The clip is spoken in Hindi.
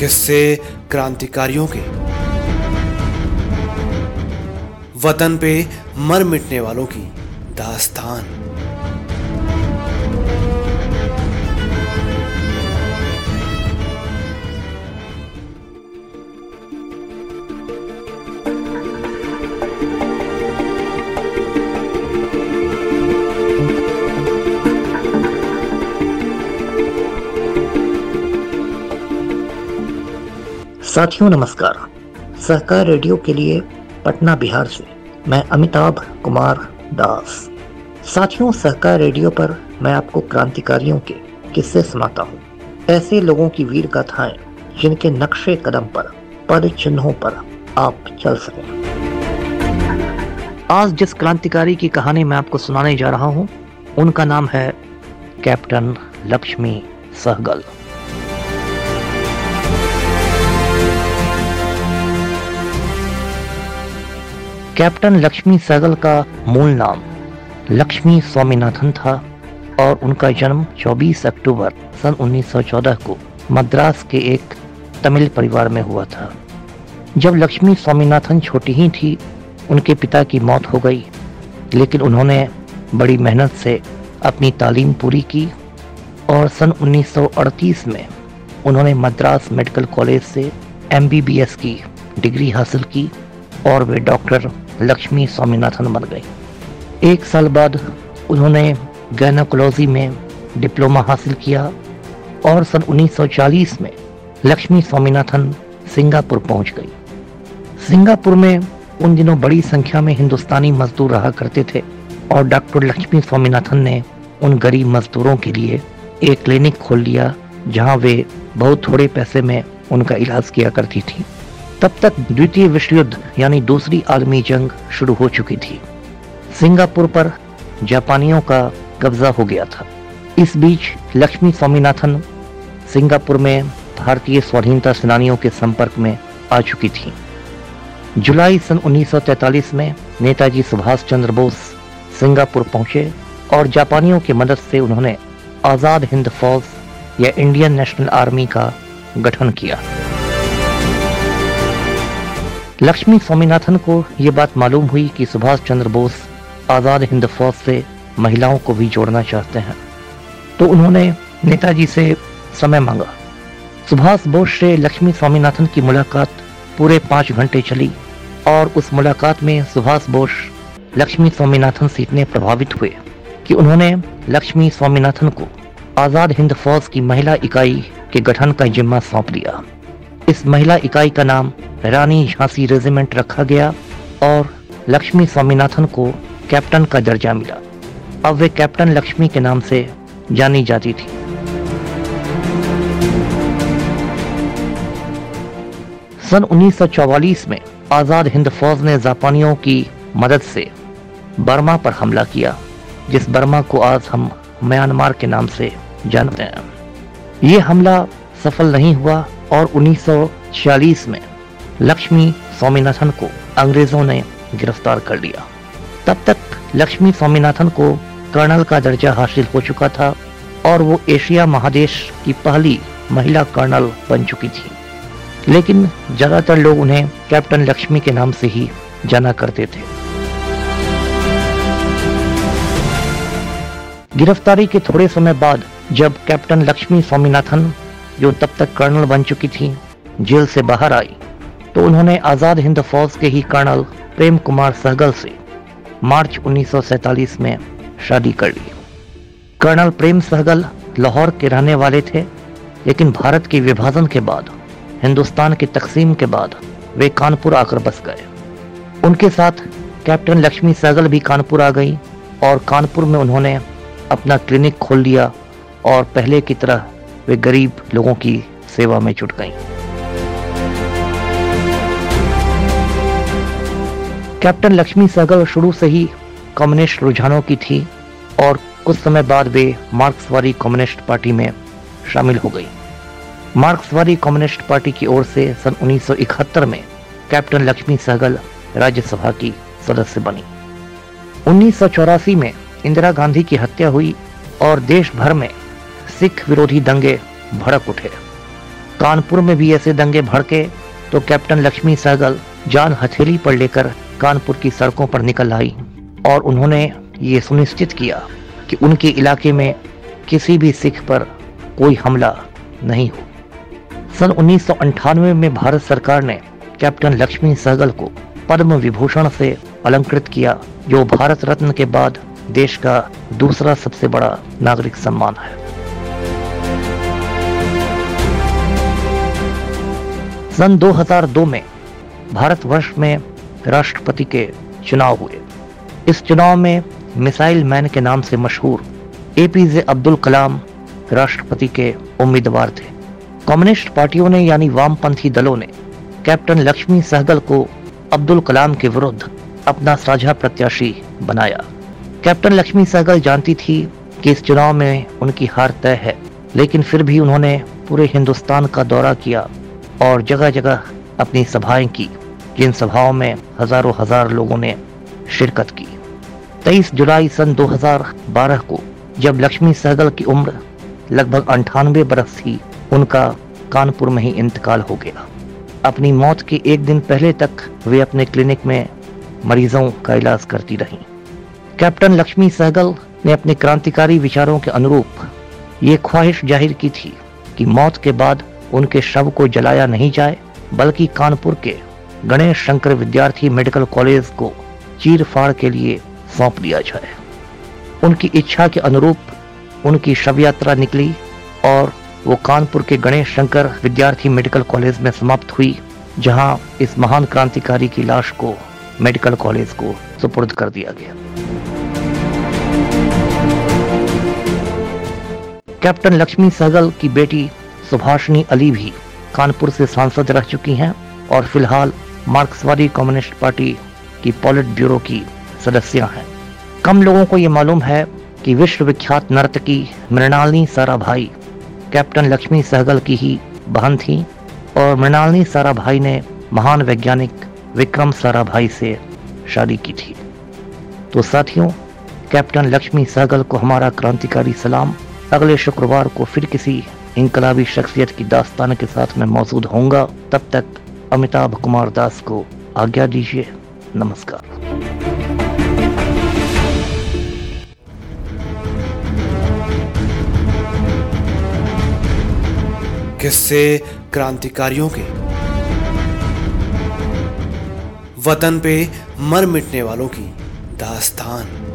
किस्से क्रांतिकारियों के। वतन पे मर मिटने वालों की दास्तान। साथियों, नमस्कार। सहकार रेडियो के लिए पटना बिहार से मैं अमिताभ कुमार दास। साथियों, सहकार रेडियो पर मैं आपको क्रांतिकारियों के किस्से सुनाता हूँ। ऐसे लोगों की वीर गाथाएँ जिनके नक्शे कदम पर, पद चिन्हों पर आप चल सकें। आज जिस क्रांतिकारी की कहानी मैं आपको सुनाने जा रहा हूँ, उनका नाम है कैप्टन लक्ष्मी सहगल। कैप्टन लक्ष्मी सहगल का मूल नाम लक्ष्मी स्वामीनाथन था और उनका जन्म 24 अक्टूबर सन 1914 को मद्रास के एक तमिल परिवार में हुआ था। जब लक्ष्मी स्वामीनाथन छोटी ही थी, उनके पिता की मौत हो गई, लेकिन उन्होंने बड़ी मेहनत से अपनी तालीम पूरी की और सन 1938 में उन्होंने मद्रास मेडिकल कॉलेज से एमबीबीएस की डिग्री हासिल की। और वे डॉक्टर लक्ष्मी स्वामीनाथन बन गए। एक साल बाद उन्होंने गैनोकोलॉजी में डिप्लोमा हासिल किया और सन 1940 में लक्ष्मी स्वामीनाथन सिंगापुर पहुँच गई। सिंगापुर में उन दिनों बड़ी संख्या में हिंदुस्तानी मजदूर रहा करते थे और डॉक्टर लक्ष्मी स्वामीनाथन ने उन गरीब मजदूरों के लिए एक क्लिनिक खोल लिया जहाँ वे बहुत थोड़े पैसे में उनका इलाज किया करती थी। तब तक द्वितीय विश्व युद्ध यानी दूसरी आलमी जंग, शुरू हो चुकी थी। सिंगापुर पर जापानियों का कब्जा हो गया था। इस बीच लक्ष्मी स्वामीनाथन सिंगापुर में भारतीय स्वाधीनता सेनानियों के संपर्क में आ चुकी थी। जुलाई सन 1943 में नेताजी सुभाष चंद्र बोस सिंगापुर पहुँचे और जापानियों की मदद से उन्होंने आज़ाद हिंद फौज या इंडियन नेशनल आर्मी का गठन किया। लक्ष्मी स्वामीनाथन को यह बात मालूम हुई कि सुभाष चंद्र बोस आज़ाद हिंद फौज से महिलाओं को भी जोड़ना चाहते हैं। तो उन्होंने नेताजी से समय मांगा। सुभाष बोस से लक्ष्मी स्वामीनाथन की मुलाकात पूरे पाँच घंटे चली और उस मुलाकात में सुभाष बोस लक्ष्मी स्वामीनाथन से इतने प्रभावित हुए कि उन्होंने लक्ष्मी स्वामीनाथन को आज़ाद हिंद फौज की महिला इकाई के गठन का जिम्मा सौंप दिया इस महिला इकाई का नाम रानी झांसी रेजिमेंट रखा गया और लक्ष्मी स्वामीनाथन को कैप्टन का दर्जा मिला। अब वे कैप्टन लक्ष्मी के नाम से जानी जाती थी। सन 1944 में आज़ाद हिंद फौज ने जापानियों की मदद से बर्मा पर हमला किया, जिस बर्मा को आज हम म्यांमार के नाम से जानते हैं। ये हमला सफल नहीं हुआ और 1946 में लक्ष्मी स्वामीनाथन को अंग्रेज़ों ने गिरफ़्तार कर लिया। तब तक लक्ष्मी स्वामीनाथन को कर्नल का दर्जा हासिल हो चुका था और वो एशिया महादेश की पहली महिला कर्नल बन चुकी थी। लेकिन ज़्यादातर लोग उन्हें कैप्टन लक्ष्मी के नाम से ही जाना करते थे। गिरफ्तारी के थोड़े समय बाद जब कैप्टन लक्ष्मी स्वामीनाथन जो तब तक कर्नल बन चुकी थी, जेल से बाहर आई। तो उन्होंने आज़ाद हिंद फौज के ही कर्नल प्रेम कुमार सहगल से मार्च 1947 में शादी कर ली। कर्नल प्रेम सहगल लाहौर के रहने वाले थे, लेकिन भारत के विभाजन के बाद, हिंदुस्तान की तकसीम के बाद वे कानपुर आकर बस गए। उनके साथ कैप्टन लक्ष्मी सहगल भी कानपुर आ गई और कानपुर में उन्होंने अपना क्लिनिक खोल लिया और पहले की तरह वे गरीब लोगों की सेवा में जुट गईं। कैप्टन लक्ष्मी सहगल शुरू से ही कम्युनिस्ट रुझानों की थी और कुछ समय बाद वे मार्क्सवादी कम्युनिस्ट पार्टी में शामिल हो गई मार्क्सवादी कम्युनिस्ट पार्टी की ओर से सन 1971 में कैप्टन लक्ष्मी सहगल राज्यसभा की सदस्य बनी उन्नीस सौ चौरासी में इंदिरा गांधी की हत्या हुई और देश भर में सिख विरोधी दंगे भड़क उठे। कानपुर में भी ऐसे दंगे भड़के तो कैप्टन लक्ष्मी सहगल जान हथेली पर लेकर कानपुर की सड़कों पर निकल आई और उन्होंने ये सुनिश्चित किया कि उनके इलाके में किसी भी सिख पर कोई हमला नहीं हो। सन उन्नीस में भारत सरकार ने कैप्टन लक्ष्मी सहगल को पद्म विभूषण से अलंकृत किया, जो भारत रत्न के बाद देश का दूसरा सबसे बड़ा नागरिक सम्मान है। सन 2002 में भारतवर्ष में राष्ट्रपति के चुनाव हुए। इस चुनाव में मिसाइल मैन के नाम से मशहूर एपीजे अब्दुल कलाम राष्ट्रपति के उम्मीदवार थे। कम्युनिस्ट पार्टियों ने यानी वामपंथी दलों ने कैप्टन लक्ष्मी सहगल को अब्दुल कलाम के विरुद्ध अपना साझा प्रत्याशी बनाया। कैप्टन लक्ष्मी सहगल जानती थी कि इस चुनाव में उनकी हार तय है, लेकिन फिर भी उन्होंने पूरे हिंदुस्तान का दौरा किया और जगह जगह अपनी सभाएँ की, जिन सभाओं में हज़ारों हज़ार लोगों ने शिरकत की। 23 जुलाई सन 2012 को, जब लक्ष्मी सहगल की उम्र लगभग अंठानवे बरस थी, उनका कानपुर में ही इंतकाल हो गया। अपनी मौत के एक दिन पहले तक वे अपने क्लिनिक में मरीजों का इलाज करती रहीं। कैप्टन लक्ष्मी सहगल ने अपने क्रांतिकारी विचारों के अनुरूप ये ख्वाहिश ज़ाहिर की थी कि मौत के बाद उनके शव को जलाया नहीं जाए, बल्कि कानपुर के गणेश शंकर विद्यार्थी मेडिकल कॉलेज को चीर फाड़ के लिए सौंप दिया जाए। उनकी इच्छा के अनुरूप उनकी शव यात्रा निकली और वो कानपुर के गणेश शंकर विद्यार्थी मेडिकल कॉलेज में समाप्त हुई, जहाँ इस महान क्रांतिकारी की लाश को मेडिकल कॉलेज को सुपुर्द कर दिया गया। कैप्टन लक्ष्मी सहगल की बेटी सुभाषिनी अली भी कानपुर से सांसद रह चुकी हैं और फ़िलहाल मार्क्सवादी कम्युनिस्ट पार्टी की पॉलिट ब्यूरो की सदस्य हैं। कम लोगों को ये मालूम है कि विश्व विख्यात नर्तकी मृणालिनी साराभाई, कैप्टन लक्ष्मी सहगल की ही बहन थी और मृणालिनी साराभाई ने महान वैज्ञानिक विक्रम साराभाई से शादी की थी। तो साथियों, कैप्टन लक्ष्मी सहगल को हमारा क्रांतिकारी सलाम, अगले शुक्रवार को फिर किसी इनकलाबी शख्सियत की दास्तान के साथ मैं मौजूद होऊँगा। तब तक अमिताभ कुमार दास को आज्ञा दीजिए। नमस्कार। किससे क्रांतिकारियों के। वतन पे मर मिटने वालों की दास्तान।